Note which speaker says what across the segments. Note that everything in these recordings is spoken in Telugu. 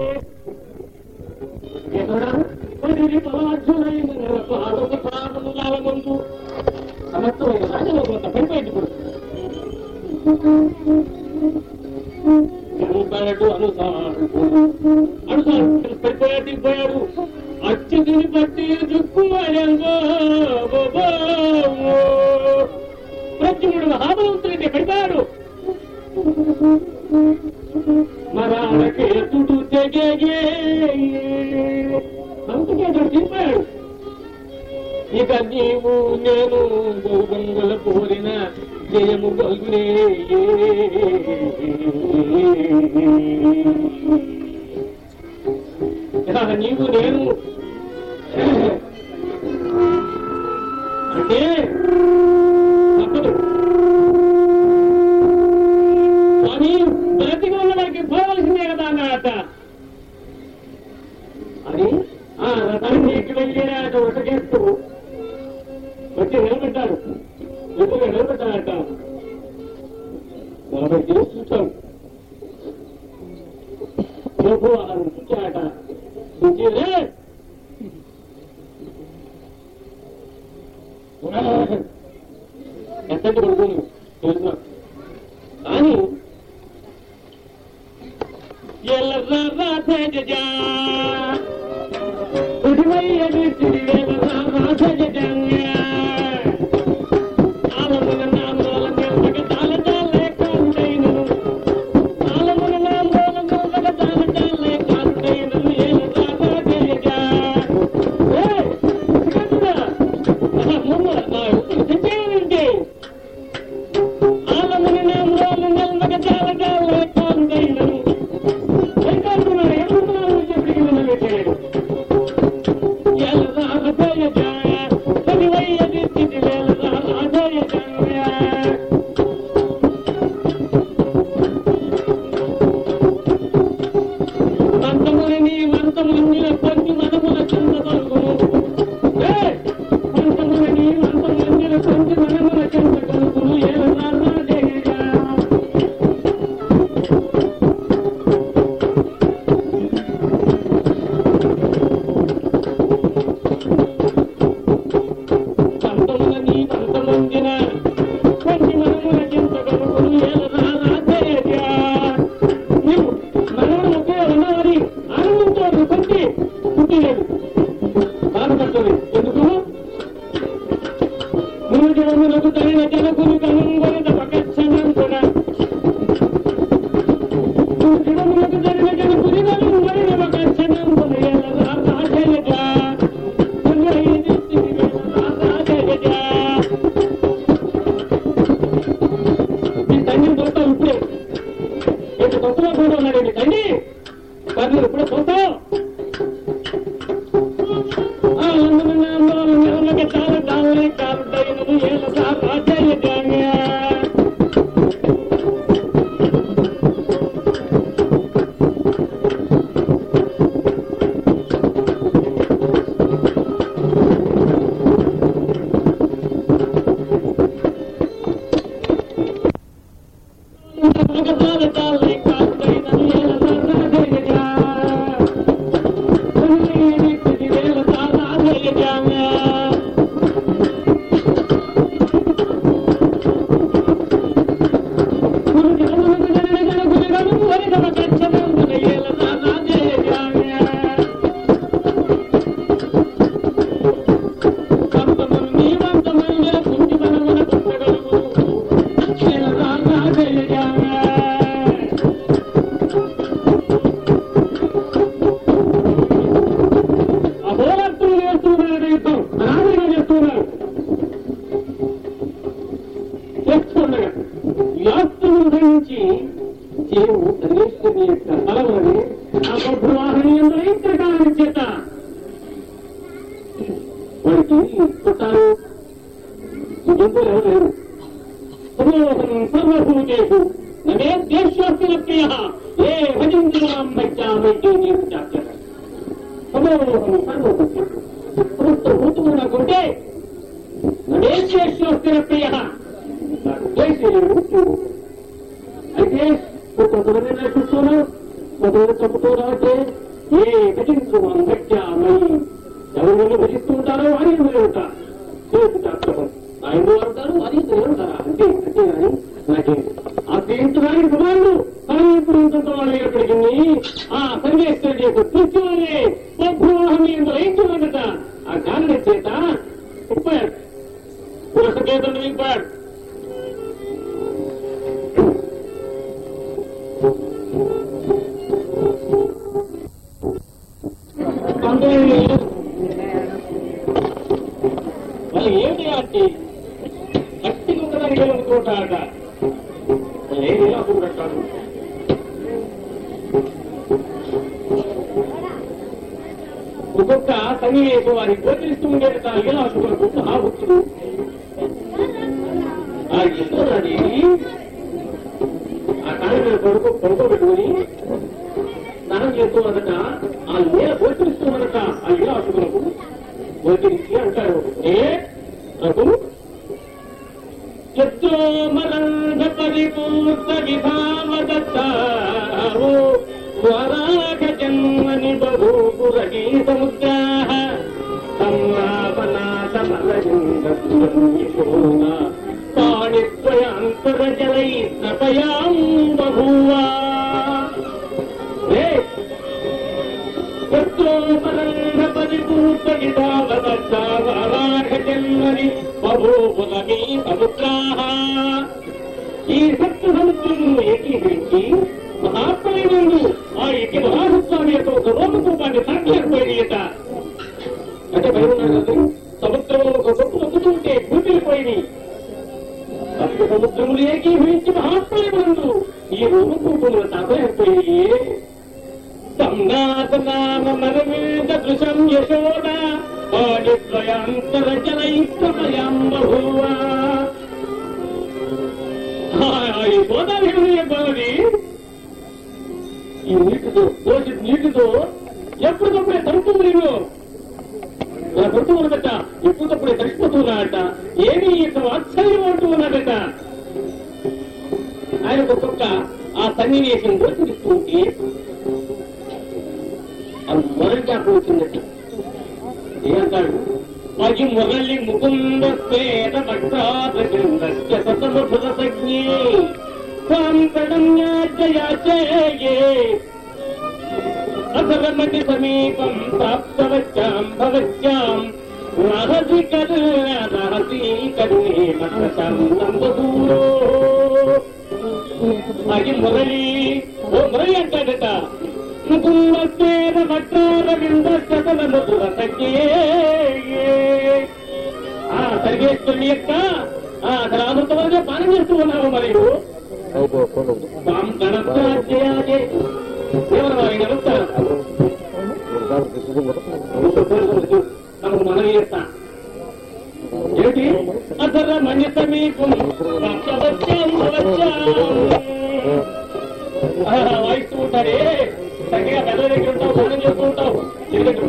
Speaker 1: Oh. से कान आत eso, Ake, kutazane na kusuna, madara kaputora ake, ye, kachin suwan, kaccha, mai, yawan wani bashittun tarawa, hari wani wata. ఒక్కొక్క సన్నివేశం వారి గోచరిస్తూ ఉండేది ఉండేట ఎలా అనుకున్నట్టు ఆ భక్తుడు ఆ ఇష్టది ఆ కాళ్ళ కొడుకు పడుకోబెట్టుకుని స్నానం చేస్తూ ఉన్నదట ఆ నేల గోచరిస్తూ ఉన్నదట ఆ ఇలా అనుకున్నప్పుడు గోచరించి అంటాడు ఏ ప్రభు యత్రోమరంగ పరిపూర్త విధామదత్తావో వరాగ జన్మని బహూపురగీ సముద్రాః సంలాపనాథమలజిందోన పాణిత్వయాంతరజలై స్నపయాం బభూవా రే యత్రోపరంగ ఈ సప్త సముద్రములను ఏకీకరించి మహాత్మైనందు ఆ యొక్క మహాసత్వాన్ని యొక్క ఒక రూపరూపాన్ని సాక్షిపోయినట అధరమతి సమీపం ప్రాప్తవచ్చాం భవత్యాం రహసి కరుణహసి కరుణే మత్సందూరో అది మురళి ఓ మురళి అంటాడట ముకుంద పేద భక్తారవింద సకల మధుర ఆ సర్వేశ్వరుని యొక్క ఆ అసలు అమృతమైన పానం చేస్తూ ఉన్నావు మరియు తమకు మనవి చేస్తా ఏమిటి? అసలు మన్య సమీపం భక్తవత్యం భవత్యాం వాయిస్తూ ఉంటారే చక్కగా పెద్ద దగ్గర ఉంటావు స్నానం చేస్తూ ఉంటావు ఇంటి దగ్గర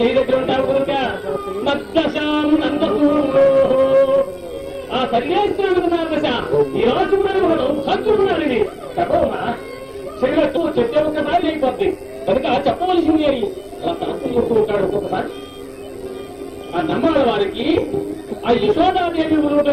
Speaker 1: చేయి దగ్గర ఉంటావు కనుక మద్దశాం ఆ సన్యాసినాడు దశ ఈ రాజు మనం ఉన్నాడు ఇది చెప్పవమ్మా శరీరత్తు చెప్తే ఒకసారి అయిపోద్ది కనుక చెప్పవలసింది అని అలా శాస్త్రం చెప్తూ ఉంటాడు ఒక్కొక్కసారి ఆ నమ్మాల వారికి ఆ యశోదాదేవి గురువుతో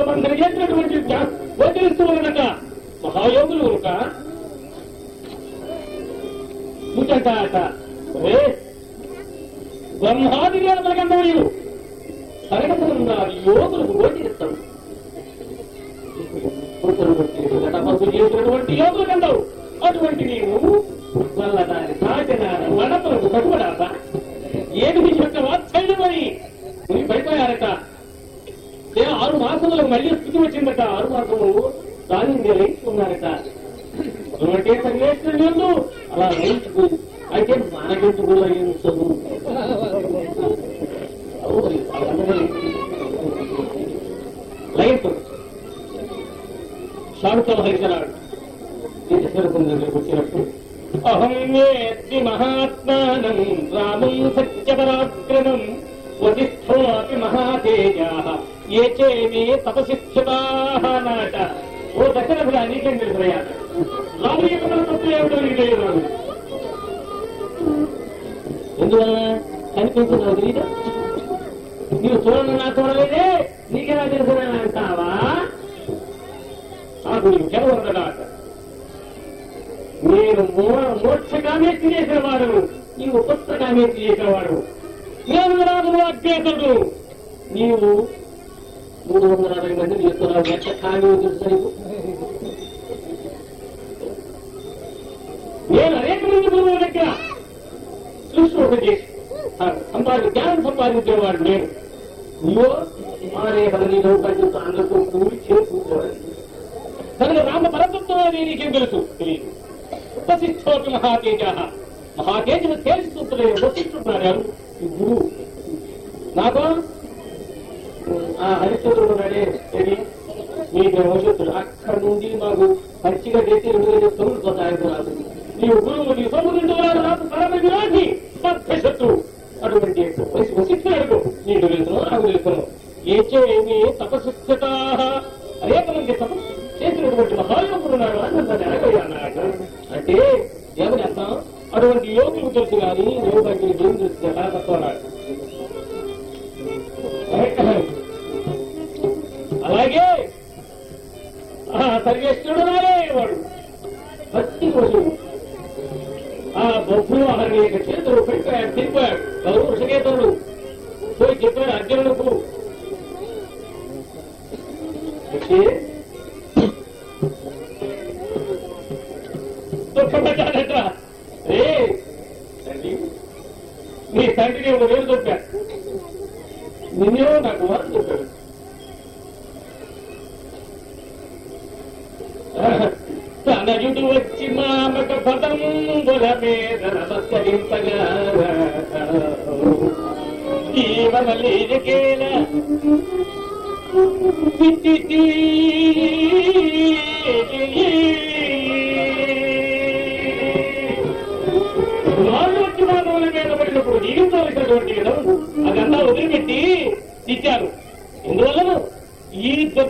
Speaker 1: అటువంటి సన్యాసులు అలా లయించుకుంది అయితే మనకెందుకు లయించదు లయించదు శాంతం హరికరాడు. వచ్చినప్పుడు అహం వేత్తి మహాత్మానం రామం నేను అనేక మంది గురువుల దగ్గర కృష్ణుడు చేసి సంపాది జ్ఞానం సంపాదించేవాడు నేను. నీవో మారే లోకాన్ని అందరితో కూడి చేకూర్చోవాలి కనుక రామ పరతత్వం అనేది నీకేం తెలుసు. తెలియదు. ఉపశిష్టోపి మహాతేజ మహాతేజను తేల్చుకుంటున్నాడు వశిష్ఠున్నాడు ఈ గురువు నాకు? ఆ హరిశ్చంద్రుడు ఉన్నాడే తెలియదు నీకు వశిష్ఠుడు అక్కడ నుండి మాకు పచ్చిగా చేసి రెండు వేల తొమ్మిది పోతాయి రాదు నీవు గురువు నీ సొమ్ము రెండు వేల రాదు పరమ విరాటి శత్రువు అటువంటి వశిష్ఠుడు అడుగు నీకు తెలుసును నాకు తెలుసును ఏచే ఏమి తపశిక్షత అనేక మంది తపస్సు చేసినటువంటి మహాయోగులు ఉన్నారు అని అడగయ్యా అన్నాడు అంటే ఏమని అర్థం? అటువంటి యోగులు తెలుసు కానీ యోగానికి ఏం తెలుసు? ఎలా తక్కువన్నాడు అలాగే ఆ సర్వేశ్వరుడు వాడు. భక్తి కోసం ఆ బొబ్బులు అతని యొక్క చేతులు పెట్టాడు తిప్పాడు. గౌరవ వృషకేతరుడు పోయి చెప్పాడు అర్జునుడు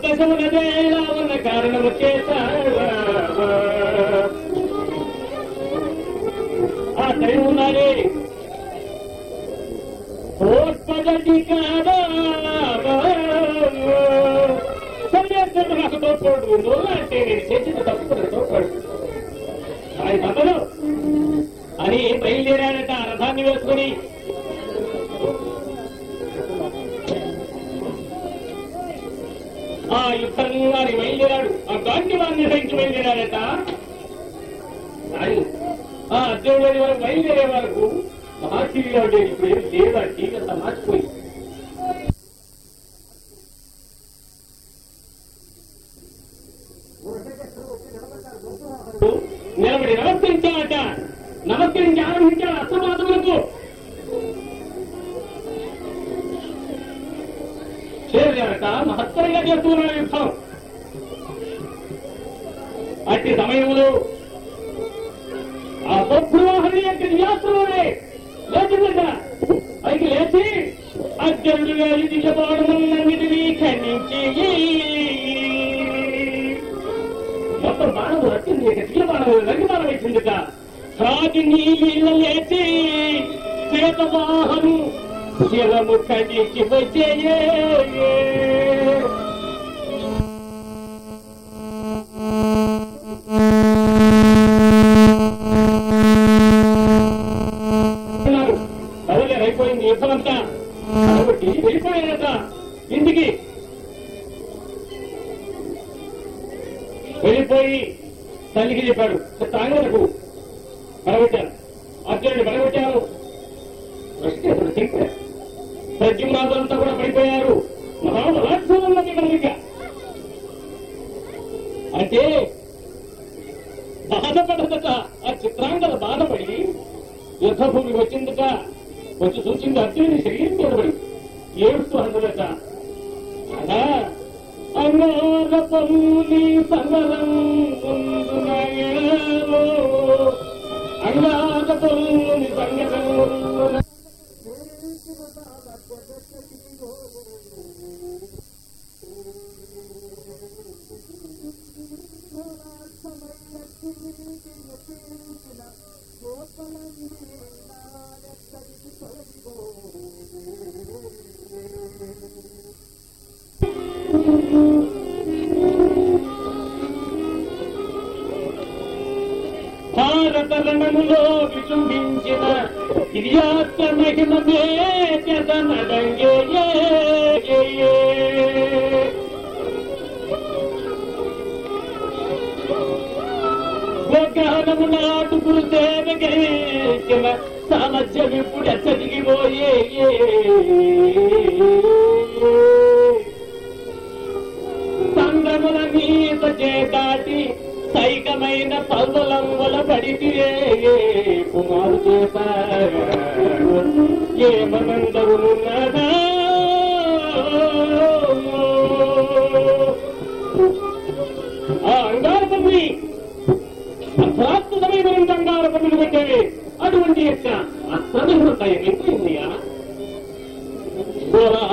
Speaker 1: Casing. చేరాడట మహత్తరంగా చేస్తున్నాడు యుద్ధం. అట్టి సమయంలో ఆ బొబ్బువాహని యొక్క నియాసంలోనే లేచిందట పైకి లేచి అర్జునుడుగా ఇది చెప్పడమన్నిటినీ ఖండించి మొత్తం బాణం రట్టింది ఇక తీల బాణం రంగి బాణం వేసిందిట. సాగి నీళ్ళ లేచి శ్వేతవాహను శివము ఖండించి వచ్చే అయిపోయింది యుద్ధం కాబట్టి వెళ్ళిపోయారట ఇంటికి వెళ్ళిపోయి తల్లికి చెప్పాడు తాగలకు పడగొట్టాను అర్జునుడిని పడగొట్టాను ప్రశ్న ప్రద్యుమ్నాథులంతా కూడా పడిపోయారు. మహాబలాత్సం కనుక అంటే బాధపడదట ఆ చిత్రాంగద బాధపడి యుద్ధభూమి వచ్చిందట. వచ్చి చూసింది అర్జునుడి శరీరం మీద పడి ఏడుస్తూ అందులట అలా అంగారపల్లి సమరం ముందునయలో తొల్లని Oh, రణములో విజృంభించిన గిరియాత్ర మహిమమే జగనడంగే. నాటు నాటుకు సేవగేసిన సామర్థ్యం ఇప్పుడు ఎచ్చదిగిపోయే సంద్రముల మీద చేదాటి సైకమైన పల్వలంబల పడితిరే కుమారు చేత ఏమనందరున్నదా ఆ అంగార పల్లి అర్థాత్మకమైన పెట్టేవి అటువంటి యొక్క అసమృతాయి ఎక్కువయ్యా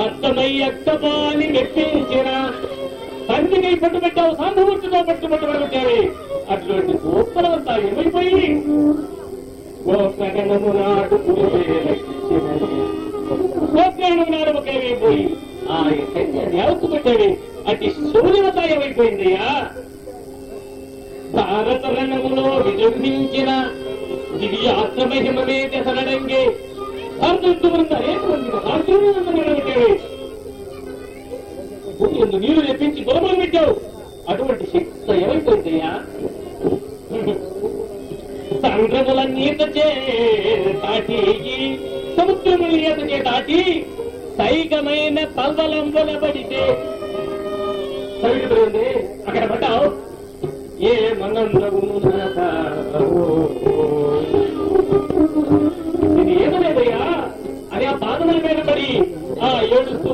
Speaker 1: అర్థమై అక్కపాలి మెప్పించిన తండ్రిని పట్టుబెట్టావు పెట్టావు సాంధమూర్తితో పట్టు పట్టు పెట్టావి అటువంటి గోపలంతా ఏమైపోయి? గోపగణము నాడు గోపగణము నాడు ఒకేమైపోయి ఆ సైన్యాన్ని ఎవరు పెట్టావి అతి శూన్యత ఏమైపోయిందయ్యా? భారత రణములో విజృంభించిన దివ్య ఆత్మహిమమే తెసరడంగి దివ్యాత్మహిమే దశరణంగే భారతదేశం ఏటువంటి భారతీయ ఎందు నీరు తెప్పించి గొలబలు పెట్టావు. అటువంటి శక్తి ఏమైపోయిందయ్యా సంద్రముల నీత చే దాటి సముద్రముల నీత చే దాటి సైకమైన పల్వలంబుల పడితే. సరిగ్గా అక్కడ పడ్డావు. ఏ మనందము ఇది ఏమలేదయ్యా? అది ఆ పాదముల మీద పడి ఆ ఏడుస్తూ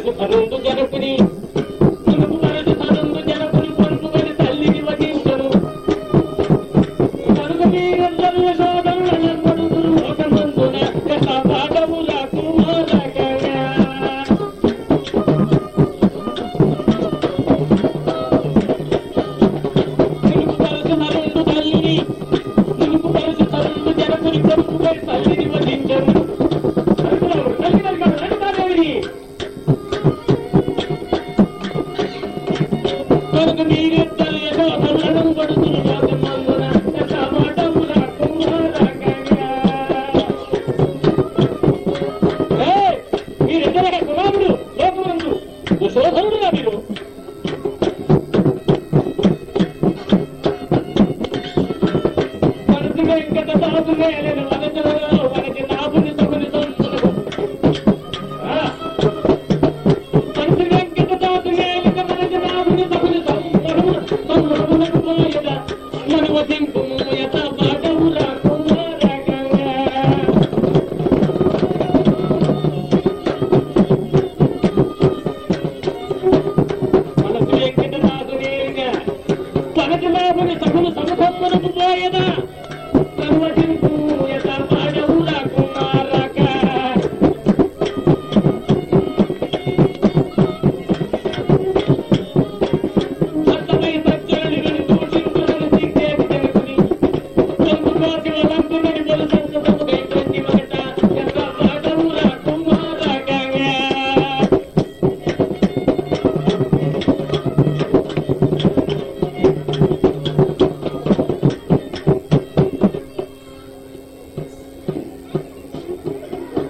Speaker 1: Thank you.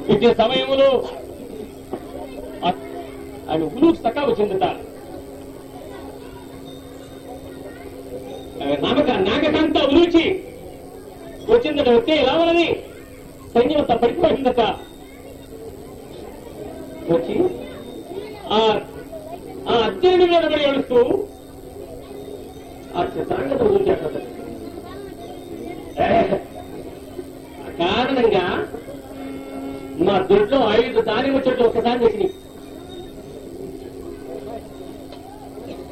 Speaker 1: ఇదే సమయంలో ఆయన ఉలుకు సకా చెందుతారు నామక నాగకంతా ఉలూచి వచ్చిందట వస్తే రావాలని సైన్యం అంతా పడిపోయిందట వచ్చి ఆ ఆ అర్జునుడి మీద పడి ఏడుస్తూ ఆ చిత్రాంగత వదిలిచేట కారణంగా మా దొడ్లో ఐదు దానిమ్మ చెట్లు ఒకసారి వచ్చినాయి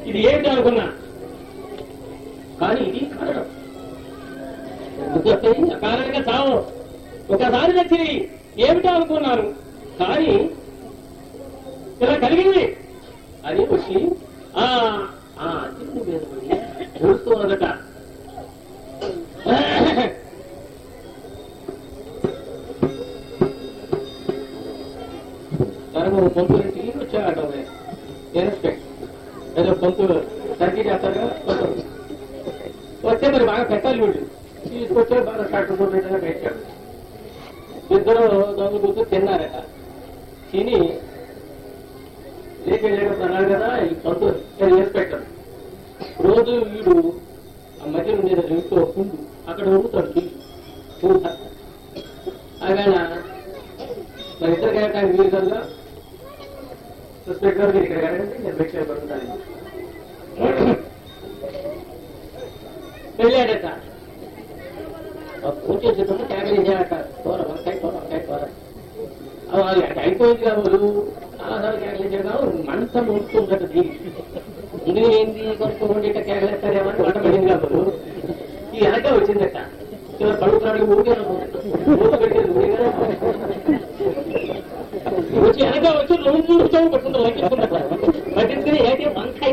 Speaker 1: ఇది ఏంటి అనుకున్నా? కానీ ఇది కారణం ఎందుకు వస్తాయి అకారణంగా చావు. ఒకసారి వచ్చింది ఏమిటో అనుకున్నాను? తనకు పంతులంటికి వచ్చాడట ఇన్స్పెక్ట్ ఏదో పంతులు తగ్గి చేస్తారు కదా వచ్చే మరి బాగా పెట్టాలి వీడు తీసుకొచ్చే బాగా కట్టుకుంటుంటే పెట్టాడు ఇద్దరు దొంగ కూర్చొని తిన్నారట తిని లేక లేకపోతే అన్నాడు కదా ఈ పంతులు ఇన్స్పెక్టర్ రోజు వీడు ఆ మధ్యలో ఉండేది ఇంట్లో పుండు అక్కడ వండుతాడు చూసి పూత ఆయన మరి ఇద్దరు కలగటానికి వీలు కనుక సస్పెక్ట్ గారు మీరు ఇక్కడ కలగండి నేను భిక్ష పడుతున్నాను వెళ్ళాడట ఆ పూజ చేసేటప్పుడు ట్యాగలు ఇచ్చాడట కూర వంకాయ కూర వంకాయ కూర అది అటు అయిపోయింది కాబట్టి చాలాసార్లు ట్యాగలు ఇచ్చాడు మంట ముడుతుందట దీనికి ఇది ఏంది కొనుక్కోండి ఇట్లా కేకలేస్తారేమో అని వంట పడింది కాబట్టి ఈ వెనక వచ్చిందట. ఇలా పడుతున్నాడు ఊరికే ఊట పెట్టేది ఊరికే వచ్చి వెనక వచ్చి రెండు మూడు చెవులు పట్టుకుంటారు లెక్కించుకుంటారు పట్టించుకుని ఏంటి వంకాయ వంకాయ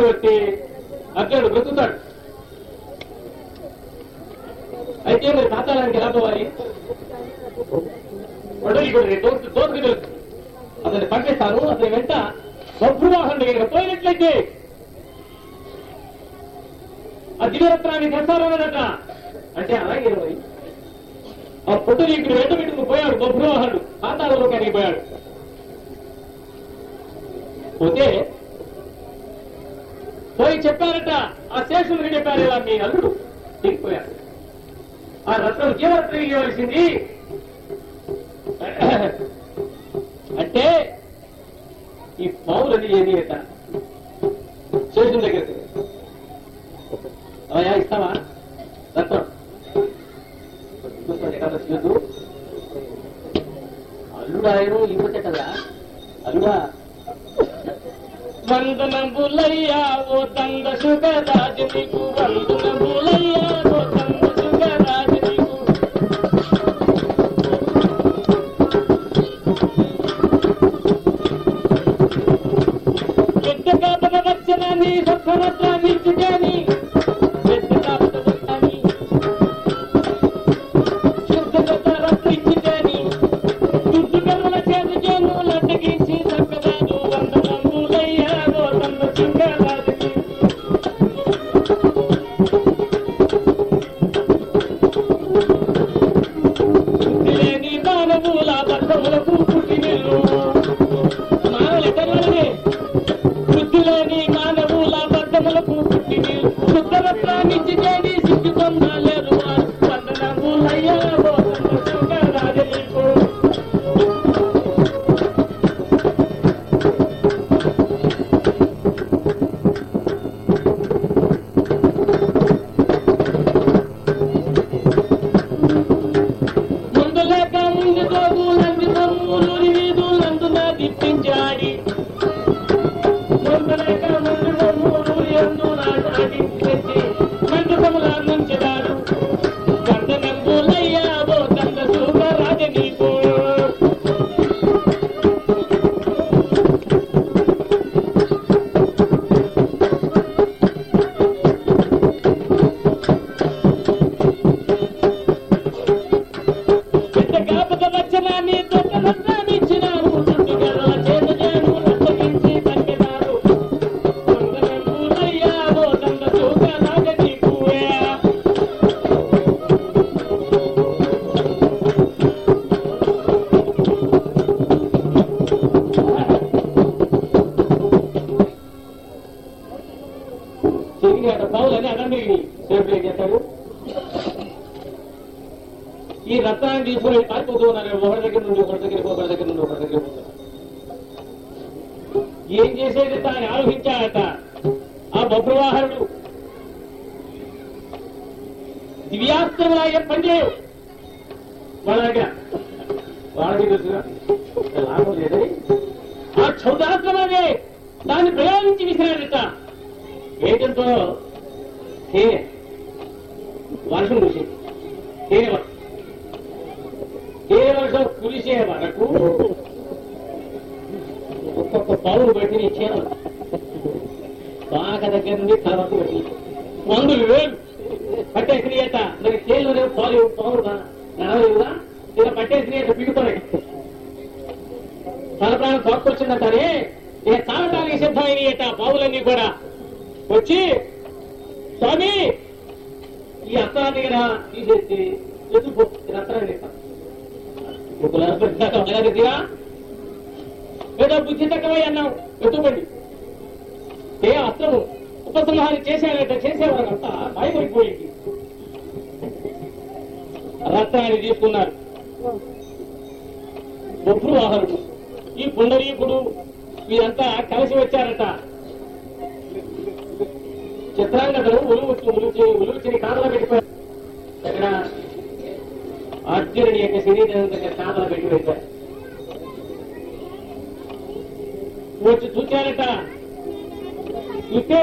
Speaker 1: దగ్గర తీసుకుని అర్జునుడు బ్రతుకుతాడు. అయితే మరి పాతాళానికి ఎలా పోవాలి? వడలిగుడి దోసు తెలుసు. అతన్ని పంపిస్తాను అతని వెంట బభ్రువాహనుడి దగ్గర పోయినట్లయితే ఆ దివ్యరత్నాన్ని తెస్తారన్నదట అంటే అలాగే మరి ఆ పొట్టుని ఇక్కడ వెంట పెట్టుకు పోయాడు బభ్రువాహనుడు పాతాళంలోకి అని పోయాడు. పోతే పోయి చెప్పారట ఆ శేషుడికి చెప్పారు ఇలా మీ అల్లుడు దిగిపోయారు. ఆ రత్నం జీవరత్నం ఇవ్వవలసింది. అంటే ఈ పౌరులు ఏది అట శేషుని దగ్గరికి అవయా ఇస్తావా? రత్నం. చేయదు అల్లుడు ఆయన ఇవ్వటే కదా అల్లుడా వందనములయ్యా ఓ తంద సుగరాజు నీకు వందనములయ్యా. ఈ రత్నాన్ని తీసుకుని పారిపోతూ ఉన్నారు ఒకరి దగ్గర నుండి ఒకరి మరి తేలు పాలు పౌరుగా ఇలా పట్టేసి నేను పిడుతున్నాయి తలప్రాణం ప్రాణం తోక్కొచ్చిందంటారే ఇక తాగటానికి సిద్ధమైనట బావులన్నీ కూడా. వచ్చి స్వామి ఈ అత్తాన్ని కదా తీసేసి ఎత్తుపో ఇది అత్తాన్ని ఏదో బుద్ధి తక్కువై అన్నావు. ఎత్తుకోండి. ఏ అస్త్రము ఉపసంహారం చేశాడట చేసేవారంతా భయపడిపోయింది. రత్నాన్ని తీసుకున్నారు బొబ్బు వాహనుడు ఈ పుండరీకుడు వీరంతా కలిసి వచ్చారట. చిత్రాంగతలు ఉలువుచ్చి ఉలుచి ఉలుచిని కాదల పెట్టిపోయారు. అక్కడ అర్జునుడి యొక్క శరీరం దగ్గర కాదల పెట్టి పెట్టారు వచ్చి చూచారట. చూస్తే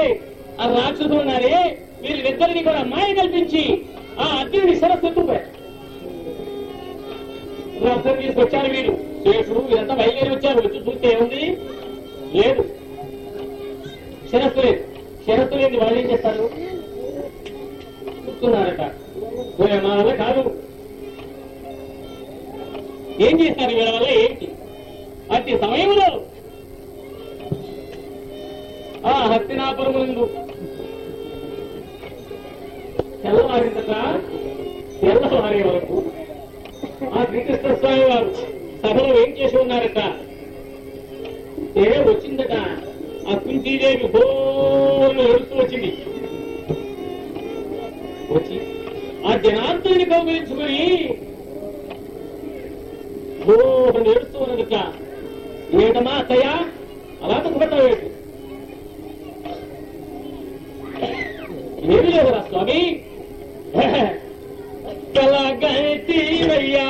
Speaker 1: ఆ రాక్షసులు ఉన్నారే వీరిద్దరిని కూడా మాయ కల్పించి ఆ అర్జునుడి సరస్సు ఎత్తుపోయారు రథం తీసుకొచ్చారు వీరు శేషుడు వీరంతా బయలుదేరి వచ్చారు. వచ్చి చూస్తే ఏముంది? లేదు. శిరస్సు లేదు. శిరస్సు లేని వాళ్ళు ఏం చేస్తారు చూస్తున్నారట వీళ్ళ మా వల్ల కాదు. ఏం చేస్తారు వీళ్ళ వల్ల? ఏంటి? అతి సమయంలో ఆ హస్తినాపురం ముందు. తెల్లవారిందట తెల్లవారే వరకు ఆ శ్రీకృష్ణ స్వామి వారు సభలో ఏం చేసి ఉన్నారట? ఏ వచ్చిందట? ఆ కుంతీదేవి బోలు ఎరుస్తూ వచ్చింది. వచ్చి ఆ జనార్దుని కౌగిలించుకుని బోలు ఎరుస్తూ ఉన్నదట. ఏటమా అత్తయ్య? అలా దుఃఖపడ్డావు ఏమి లేదురా స్వామి. செய்வையா